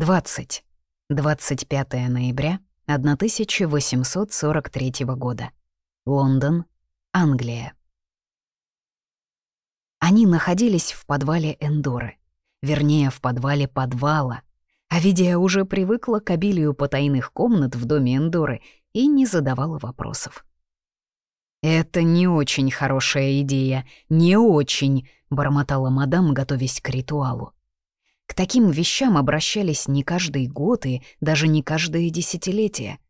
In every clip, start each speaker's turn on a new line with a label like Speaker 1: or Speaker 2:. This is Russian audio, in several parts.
Speaker 1: 20. 25 ноября 1843 года. Лондон, Англия. Они находились в подвале Эндоры. Вернее, в подвале подвала. Авидия уже привыкла к обилию потайных комнат в доме Эндоры и не задавала вопросов. «Это не очень хорошая идея, не очень», — бормотала мадам, готовясь к ритуалу. К таким вещам обращались не каждый год и даже не каждое десятилетие.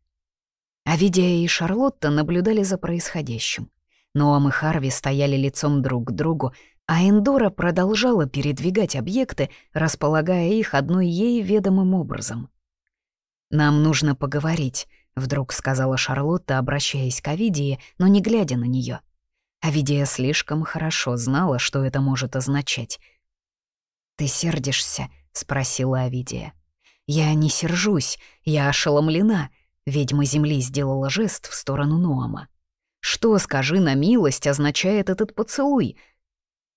Speaker 1: Авидия и Шарлотта наблюдали за происходящим. Ноам и Харви стояли лицом друг к другу, а Эндора продолжала передвигать объекты, располагая их одной ей ведомым образом. «Нам нужно поговорить», — вдруг сказала Шарлотта, обращаясь к Авидии, но не глядя на нее. Авидия слишком хорошо знала, что это может означать. «Ты сердишься?» — спросила Авидия. «Я не сержусь, я ошеломлена», — ведьма земли сделала жест в сторону Ноама. «Что, скажи на милость, означает этот поцелуй?»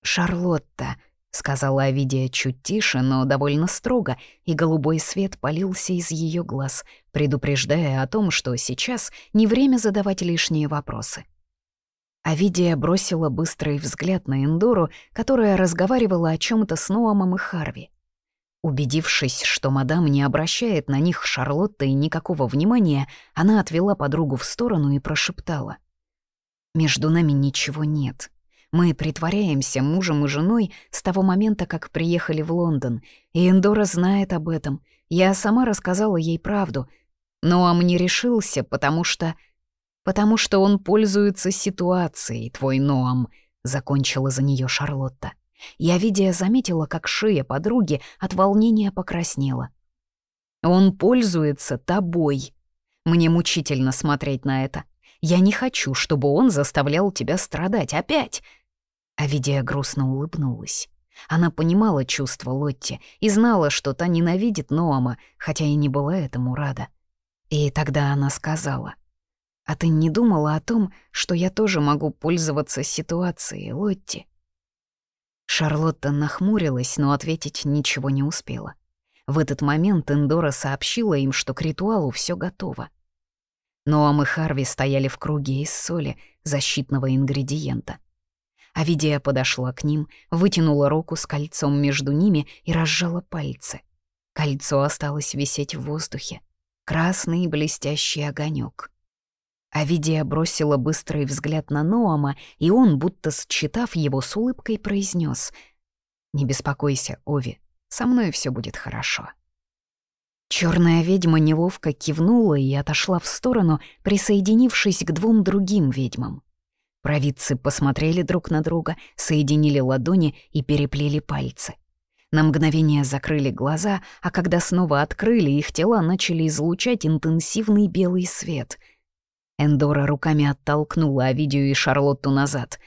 Speaker 1: «Шарлотта», — сказала Авидия чуть тише, но довольно строго, и голубой свет полился из ее глаз, предупреждая о том, что сейчас не время задавать лишние вопросы. Авидия бросила быстрый взгляд на Эндору, которая разговаривала о чем то с Ноамом и Харви. Убедившись, что мадам не обращает на них Шарлотта и никакого внимания, она отвела подругу в сторону и прошептала. «Между нами ничего нет. Мы притворяемся мужем и женой с того момента, как приехали в Лондон, и Эндора знает об этом. Я сама рассказала ей правду. Ноам не решился, потому что...» «Потому что он пользуется ситуацией, твой Ноам», — закончила за нее Шарлотта. Я, видя, заметила, как шея подруги от волнения покраснела. «Он пользуется тобой. Мне мучительно смотреть на это. Я не хочу, чтобы он заставлял тебя страдать опять». Авидия грустно улыбнулась. Она понимала чувства Лотти и знала, что та ненавидит Ноама, хотя и не была этому рада. И тогда она сказала — а ты не думала о том, что я тоже могу пользоваться ситуацией, Лотти?» Шарлотта нахмурилась, но ответить ничего не успела. В этот момент Эндора сообщила им, что к ритуалу все готово. Ноам и Харви стояли в круге из соли, защитного ингредиента. Авидия подошла к ним, вытянула руку с кольцом между ними и разжала пальцы. Кольцо осталось висеть в воздухе. Красный блестящий огонек. Авидия бросила быстрый взгляд на Ноама, и он, будто считав его, с улыбкой произнес: «Не беспокойся, Ови, со мной все будет хорошо». Черная ведьма неловко кивнула и отошла в сторону, присоединившись к двум другим ведьмам. Провидцы посмотрели друг на друга, соединили ладони и переплели пальцы. На мгновение закрыли глаза, а когда снова открыли, их тела начали излучать интенсивный белый свет — Эндора руками оттолкнула Авидию и Шарлотту назад.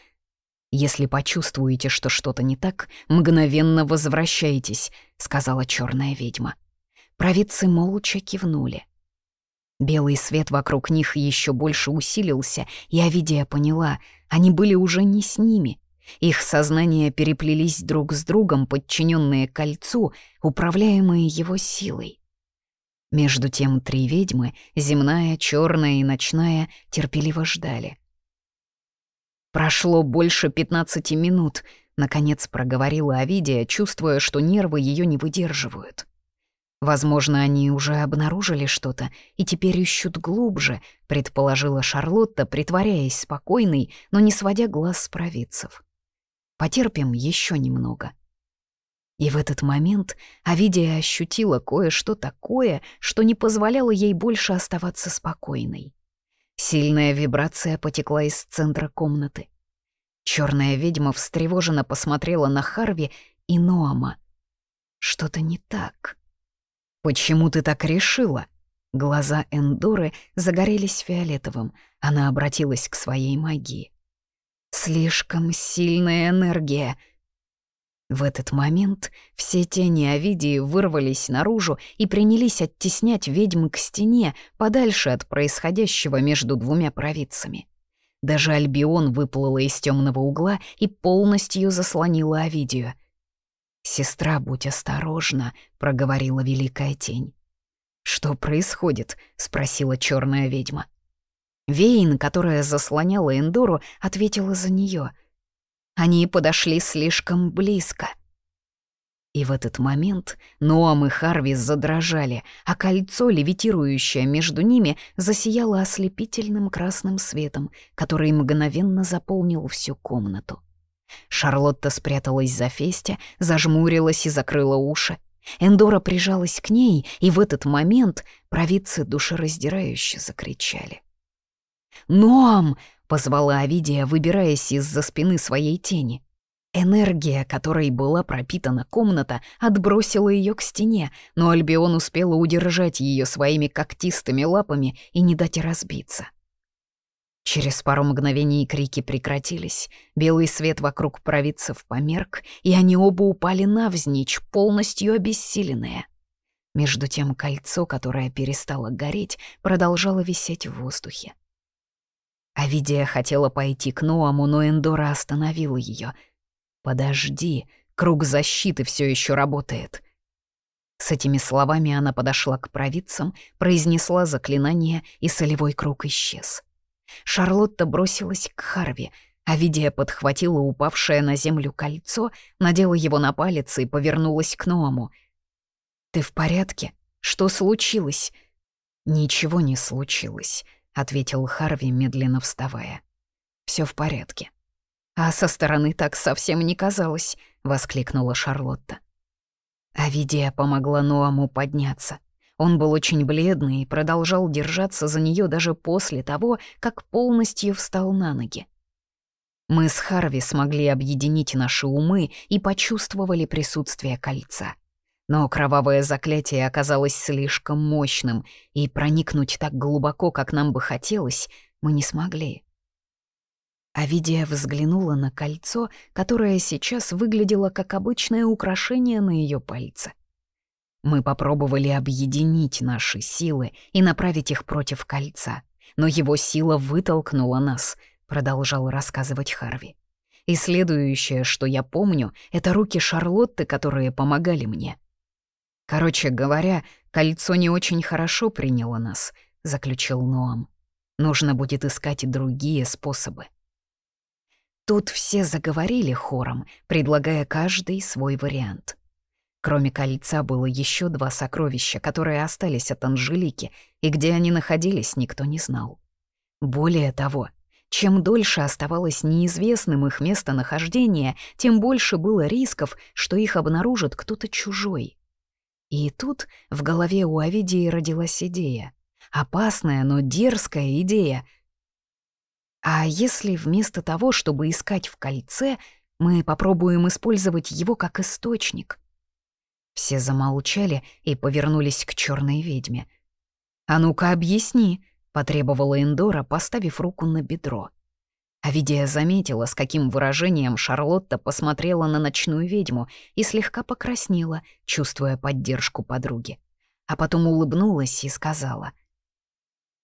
Speaker 1: «Если почувствуете, что что-то не так, мгновенно возвращайтесь», — сказала черная ведьма. Провидцы молча кивнули. Белый свет вокруг них еще больше усилился, и Авидия поняла, они были уже не с ними. Их сознания переплелись друг с другом, подчиненные кольцу, управляемые его силой. Между тем три ведьмы, земная, черная и ночная, терпеливо ждали. «Прошло больше пятнадцати минут», — наконец проговорила Авидия, чувствуя, что нервы ее не выдерживают. «Возможно, они уже обнаружили что-то и теперь ищут глубже», — предположила Шарлотта, притворяясь спокойной, но не сводя глаз с провидцев. «Потерпим еще немного». И в этот момент Авидия ощутила кое-что такое, что не позволяло ей больше оставаться спокойной. Сильная вибрация потекла из центра комнаты. Черная ведьма встревоженно посмотрела на Харви и Ноама. Что-то не так. «Почему ты так решила?» Глаза Эндоры загорелись фиолетовым. Она обратилась к своей магии. «Слишком сильная энергия», в этот момент все тени Овидии вырвались наружу и принялись оттеснять ведьм к стене, подальше от происходящего между двумя провидцами. Даже Альбион выплыла из темного угла и полностью заслонила Овидию. «Сестра, будь осторожна», — проговорила великая тень. «Что происходит?» — спросила черная ведьма. Вейн, которая заслоняла Эндору, ответила за нее. Они подошли слишком близко. И в этот момент Ноам и Харви задрожали, а кольцо, левитирующее между ними, засияло ослепительным красным светом, который мгновенно заполнил всю комнату. Шарлотта спряталась за Фестя, зажмурилась и закрыла уши. Эндора прижалась к ней, и в этот момент провидцы душераздирающе закричали. «Ноам!» — позвала Авидия, выбираясь из-за спины своей тени. Энергия, которой была пропитана комната, отбросила ее к стене, но Альбион успела удержать ее своими когтистыми лапами и не дать разбиться. Через пару мгновений крики прекратились, белый свет вокруг провидцев померк, и они оба упали навзничь, полностью обессиленные. Между тем кольцо, которое перестало гореть, продолжало висеть в воздухе. Авидия хотела пойти к Ноаму, но Эндора остановила ее. «Подожди, круг защиты все еще работает». С этими словами она подошла к провидцам, произнесла заклинание, и солевой круг исчез. Шарлотта бросилась к Харви, Авидия подхватила упавшее на землю кольцо, надела его на палец и повернулась к Ноаму. «Ты в порядке? Что случилось?» «Ничего не случилось», ответил Харви, медленно вставая. Все в порядке. А со стороны так совсем не казалось, воскликнула Шарлотта. Авидия помогла Ноаму подняться. Он был очень бледный и продолжал держаться за нее даже после того, как полностью встал на ноги. Мы с Харви смогли объединить наши умы и почувствовали присутствие кольца — но кровавое заклятие оказалось слишком мощным, и проникнуть так глубоко, как нам бы хотелось, мы не смогли. Авидия взглянула на кольцо, которое сейчас выглядело как обычное украшение на ее пальце. Мы попробовали объединить наши силы и направить их против кольца, но его сила вытолкнула нас, продолжал рассказывать Харви. И следующее, что я помню, это руки Шарлотты, которые помогали мне — Короче говоря, кольцо не очень хорошо приняло нас, заключил Ноам. Нужно будет искать и другие способы. Тут все заговорили хором, предлагая каждый свой вариант. Кроме кольца было еще два сокровища, которые остались от Анжелики, и где они находились, никто не знал. Более того, чем дольше оставалось неизвестным их местонахождение, тем больше было рисков, что их обнаружит кто-то чужой. И тут в голове у Овидии родилась идея. Опасная, но дерзкая идея. А если вместо того, чтобы искать в кольце, мы попробуем использовать его как источник? Все замолчали и повернулись к черной ведьме. «А ну-ка объясни», — потребовала Эндора, поставив руку на бедро. Авидия заметила, с каким выражением Шарлотта посмотрела на ночную ведьму и слегка покраснела, чувствуя поддержку подруги. А потом улыбнулась и сказала.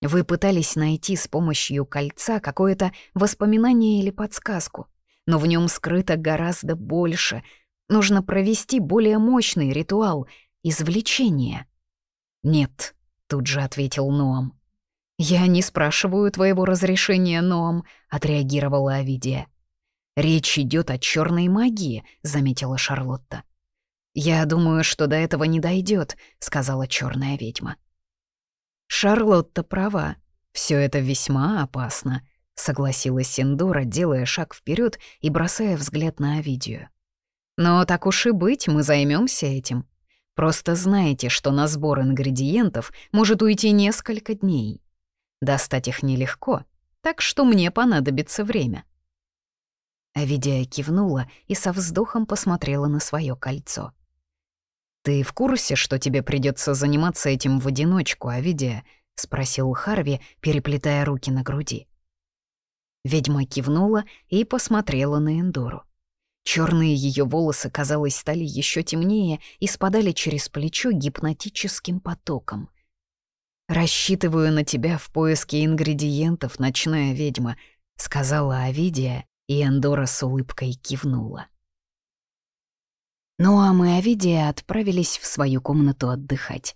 Speaker 1: «Вы пытались найти с помощью кольца какое-то воспоминание или подсказку, но в нем скрыто гораздо больше. Нужно провести более мощный ритуал — извлечения». «Нет», — тут же ответил Ноам. «Я не спрашиваю твоего разрешения, Ноам», — отреагировала Авидия. «Речь идет о черной магии», — заметила Шарлотта. «Я думаю, что до этого не дойдет, сказала черная ведьма. «Шарлотта права. Все это весьма опасно», — согласилась Синдора, делая шаг вперед и бросая взгляд на Авидию. «Но так уж и быть, мы займемся этим. Просто знайте, что на сбор ингредиентов может уйти несколько дней. Достать их нелегко, так что мне понадобится время». Авидия кивнула и со вздохом посмотрела на свое кольцо. «Ты в курсе, что тебе придется заниматься этим в одиночку, Авидия?» — спросил Харви, переплетая руки на груди. Ведьма кивнула и посмотрела на Эндору. Черные ее волосы, казалось, стали еще темнее и спадали через плечо гипнотическим потоком. «Рассчитываю на тебя в поиске ингредиентов, ночная ведьма», — сказала Авидия, и Эндора с улыбкой кивнула. Ну а мы, Овидия, отправились в свою комнату отдыхать.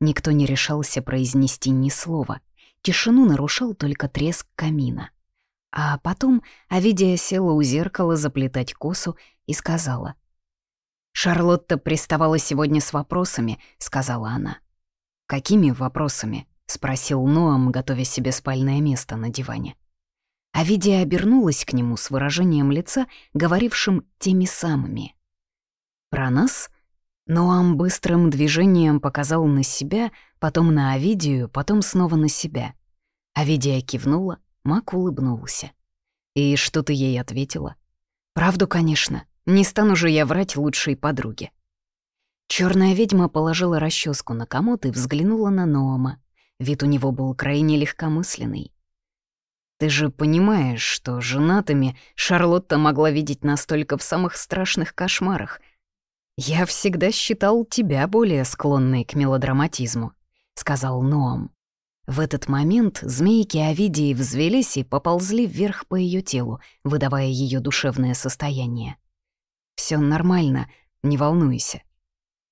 Speaker 1: Никто не решался произнести ни слова. Тишину нарушал только треск камина. А потом Овидия села у зеркала заплетать косу и сказала. «Шарлотта приставала сегодня с вопросами», — сказала она. «Какими вопросами?» — спросил Ноам, готовя себе спальное место на диване. Авидия обернулась к нему с выражением лица, говорившим теми самыми. «Про нас?» Ноам быстрым движением показал на себя, потом на Авидию, потом снова на себя. Авидия кивнула, Мак улыбнулся. «И что ты ей ответила?» «Правду, конечно. Не стану же я врать лучшей подруге». Черная ведьма положила расческу на комод и взглянула на Ноама. Вид у него был крайне легкомысленный. «Ты же понимаешь, что женатыми Шарлотта могла видеть настолько в самых страшных кошмарах. Я всегда считал тебя более склонной к мелодраматизму», — сказал Ноам. В этот момент змейки Овидии взвелись и поползли вверх по ее телу, выдавая ее душевное состояние. Все нормально, не волнуйся».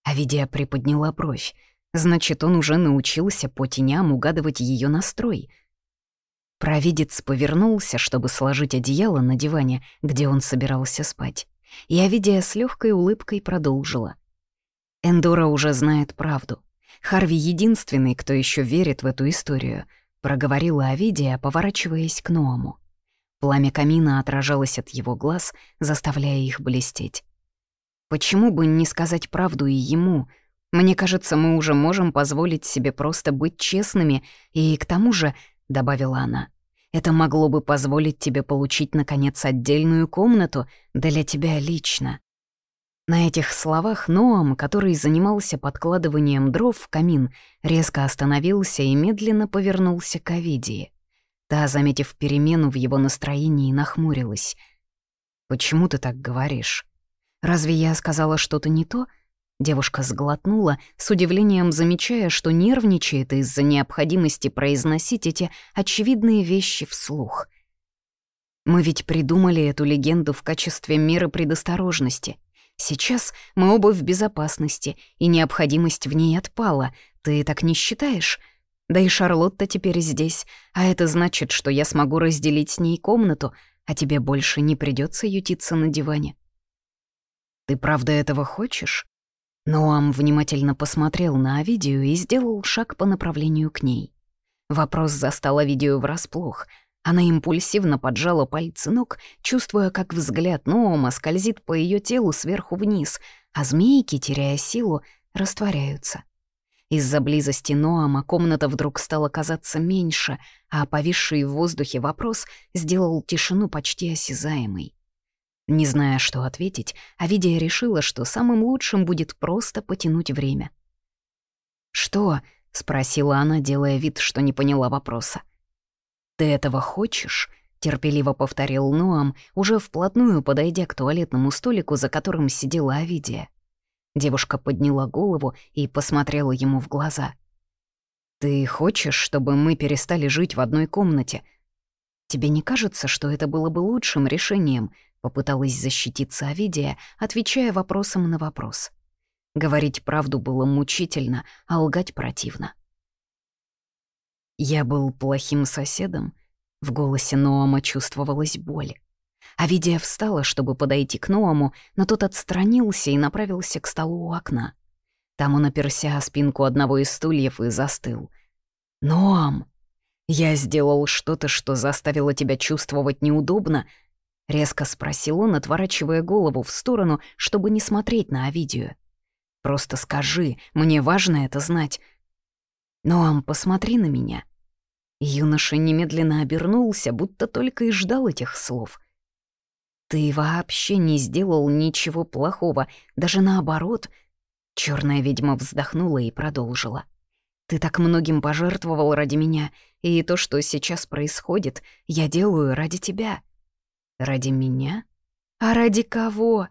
Speaker 1: Овидия приподняла бровь. Значит, он уже научился по теням угадывать ее настрой. Провидец повернулся, чтобы сложить одеяло на диване, где он собирался спать. И Овидия с легкой улыбкой продолжила. Эндора уже знает правду. Харви единственный, кто еще верит в эту историю, проговорила Овидия, поворачиваясь к Ноаму. Пламя камина отражалось от его глаз, заставляя их блестеть. Почему бы не сказать правду и ему — мне кажется, мы уже можем позволить себе просто быть честными, и к тому же, — добавила она, — это могло бы позволить тебе получить, наконец, отдельную комнату для тебя лично. На этих словах Ноам, который занимался подкладыванием дров в камин, резко остановился и медленно повернулся к Овидии. Та, заметив перемену в его настроении, нахмурилась. «Почему ты так говоришь? Разве я сказала что-то не то?» Девушка сглотнула, с удивлением замечая, что нервничает из-за необходимости произносить эти очевидные вещи вслух. «Мы ведь придумали эту легенду в качестве меры предосторожности. Сейчас мы оба в безопасности, и необходимость в ней отпала. Ты так не считаешь?» Да и Шарлотта теперь здесь, а это значит, что я смогу разделить с ней комнату, а тебе больше не придется ютиться на диване. Ты правда этого хочешь? Ноам внимательно посмотрел на Авидию и сделал шаг по направлению к ней. Вопрос застал Авидию врасплох. Она импульсивно поджала пальцы ног, чувствуя, как взгляд Ноама скользит по ее телу сверху вниз, а змейки, теряя силу, растворяются. Из-за близости Ноама комната вдруг стала казаться меньше, а повисший в воздухе вопрос сделал тишину почти осязаемой. Не зная, что ответить, Авидия решила, что самым лучшим будет просто потянуть время. «Что?» — спросила она, делая вид, что не поняла вопроса. «Ты этого хочешь?» — терпеливо повторил Ноам, уже вплотную подойдя к туалетному столику, за которым сидела Авидия. Девушка подняла голову и посмотрела ему в глаза. «Ты хочешь, чтобы мы перестали жить в одной комнате? Тебе не кажется, что это было бы лучшим решением?» Попыталась защититься Овидия, отвечая вопросом на вопрос. Говорить правду было мучительно, а лгать противно. Я был плохим соседом. В голосе Ноама чувствовалась боль. Авидия встала, чтобы подойти к Ноаму, но тот отстранился и направился к столу у окна. Там он оперся о спинку одного из стульев и застыл. «Ноам, я сделал что-то, что заставило тебя чувствовать неудобно», — резко спросил он, отворачивая голову в сторону, чтобы не смотреть на Овидию. «Просто скажи, мне важно это знать». «Ноам, посмотри на меня». Юноша немедленно обернулся, будто только и ждал этих слов. «Ты вообще не сделал ничего плохого, даже наоборот». Черная ведьма вздохнула и продолжила. «Ты так многим пожертвовал ради меня, и то, что сейчас происходит, я делаю ради тебя». Ради меня? А ради кого?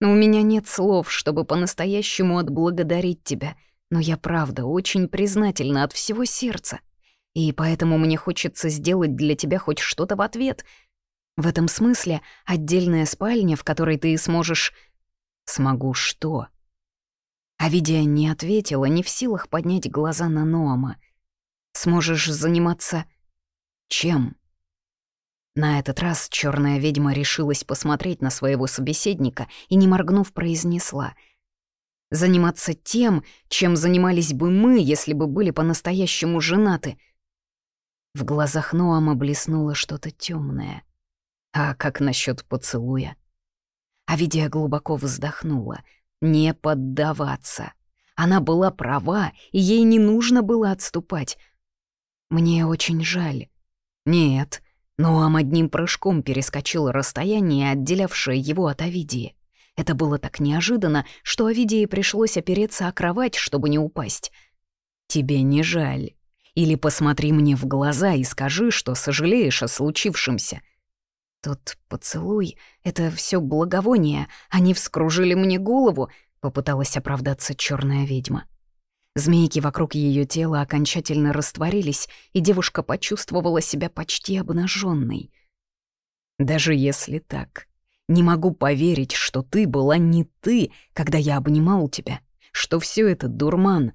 Speaker 1: У меня нет слов, чтобы по-настоящему отблагодарить тебя, но я правда очень признательна от всего сердца. И поэтому мне хочется сделать для тебя хоть что-то в ответ. В этом смысле отдельная спальня, в которой ты сможешь... Смогу что? Авидия не ответила, не в силах поднять глаза на Ноама. Сможешь заниматься... чем? На этот раз черная ведьма решилась посмотреть на своего собеседника и, не моргнув, произнесла. «Заниматься тем, чем занимались бы мы, если бы были по-настоящему женаты». В глазах Ноама блеснуло что-то темное. А как насчет поцелуя? Авидия глубоко вздохнула. Не поддаваться. Она была права, и ей не нужно было отступать. Мне очень жаль. Нет, Ноам одним прыжком перескочил расстояние, отделявшее его от Авидии. Это было так неожиданно, что Авидии пришлось опереться о кровать, чтобы не упасть. «Тебе не жаль. Или посмотри мне в глаза и скажи, что сожалеешь о случившемся». Тот поцелуй — это все благовоние, они вскружили мне голову, — попыталась оправдаться черная ведьма. Змейки вокруг ее тела окончательно растворились, и девушка почувствовала себя почти обнаженной. «Даже если так, не могу поверить, что ты была не ты, когда я обнимал тебя, что все это дурман.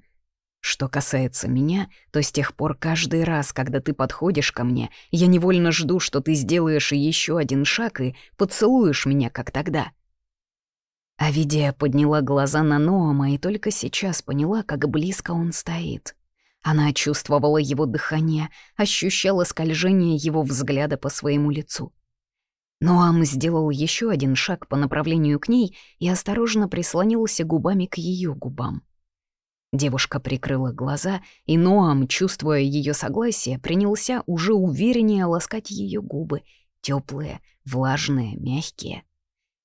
Speaker 1: Что касается меня, то с тех пор каждый раз, когда ты подходишь ко мне, я невольно жду, что ты сделаешь еще один шаг и поцелуешь меня, как тогда». Авидия подняла глаза на Ноама и только сейчас поняла, как близко он стоит. Она чувствовала его дыхание, ощущала скольжение его взгляда по своему лицу. Ноам сделал еще один шаг по направлению к ней и осторожно прислонился губами к ее губам. Девушка прикрыла глаза, и Ноам, чувствуя ее согласие, принялся уже увереннее ласкать ее губы, теплые, влажные, мягкие.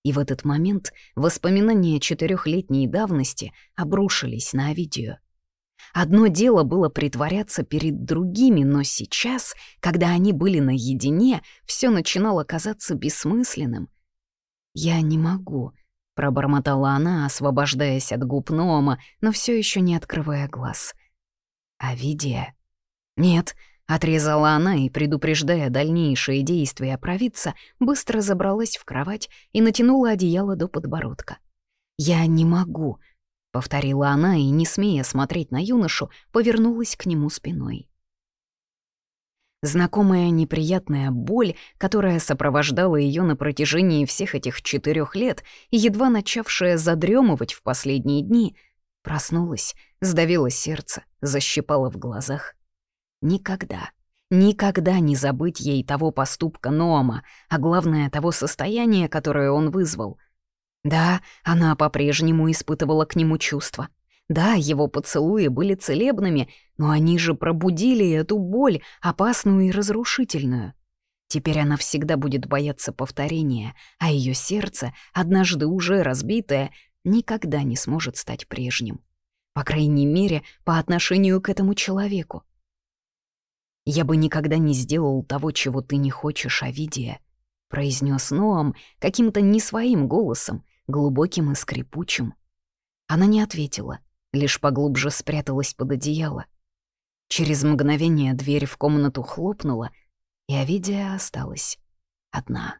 Speaker 1: И в этот момент воспоминания четырехлетней давности обрушились на видео. Одно дело было притворяться перед другими, но сейчас, когда они были наедине, все начинало казаться бессмысленным. «Я не могу», — пробормотала она, освобождаясь от губ Нома, но все еще не открывая глаз. «А Видия?» «Нет», Отрезала она и, предупреждая дальнейшие действия провидца, быстро забралась в кровать и натянула одеяло до подбородка. «Я не могу», — повторила она и, не смея смотреть на юношу, повернулась к нему спиной. Знакомая неприятная боль, которая сопровождала ее на протяжении всех этих четырех лет и едва начавшая задремывать в последние дни, проснулась, сдавила сердце, защипала в глазах. Никогда, никогда не забыть ей того поступка Ноама, а главное, того состояния, которое он вызвал. Да, она по-прежнему испытывала к нему чувства. Да, его поцелуи были целебными, но они же пробудили эту боль, опасную и разрушительную. Теперь она всегда будет бояться повторения, а ее сердце, однажды уже разбитое, никогда не сможет стать прежним. По крайней мере, по отношению к этому человеку. «Я бы никогда не сделал того, чего ты не хочешь, Авидия», — произнес Ноам каким-то не своим голосом, глубоким и скрипучим. Она не ответила, лишь поглубже спряталась под одеяло. Через мгновение дверь в комнату хлопнула, и Авидия осталась одна.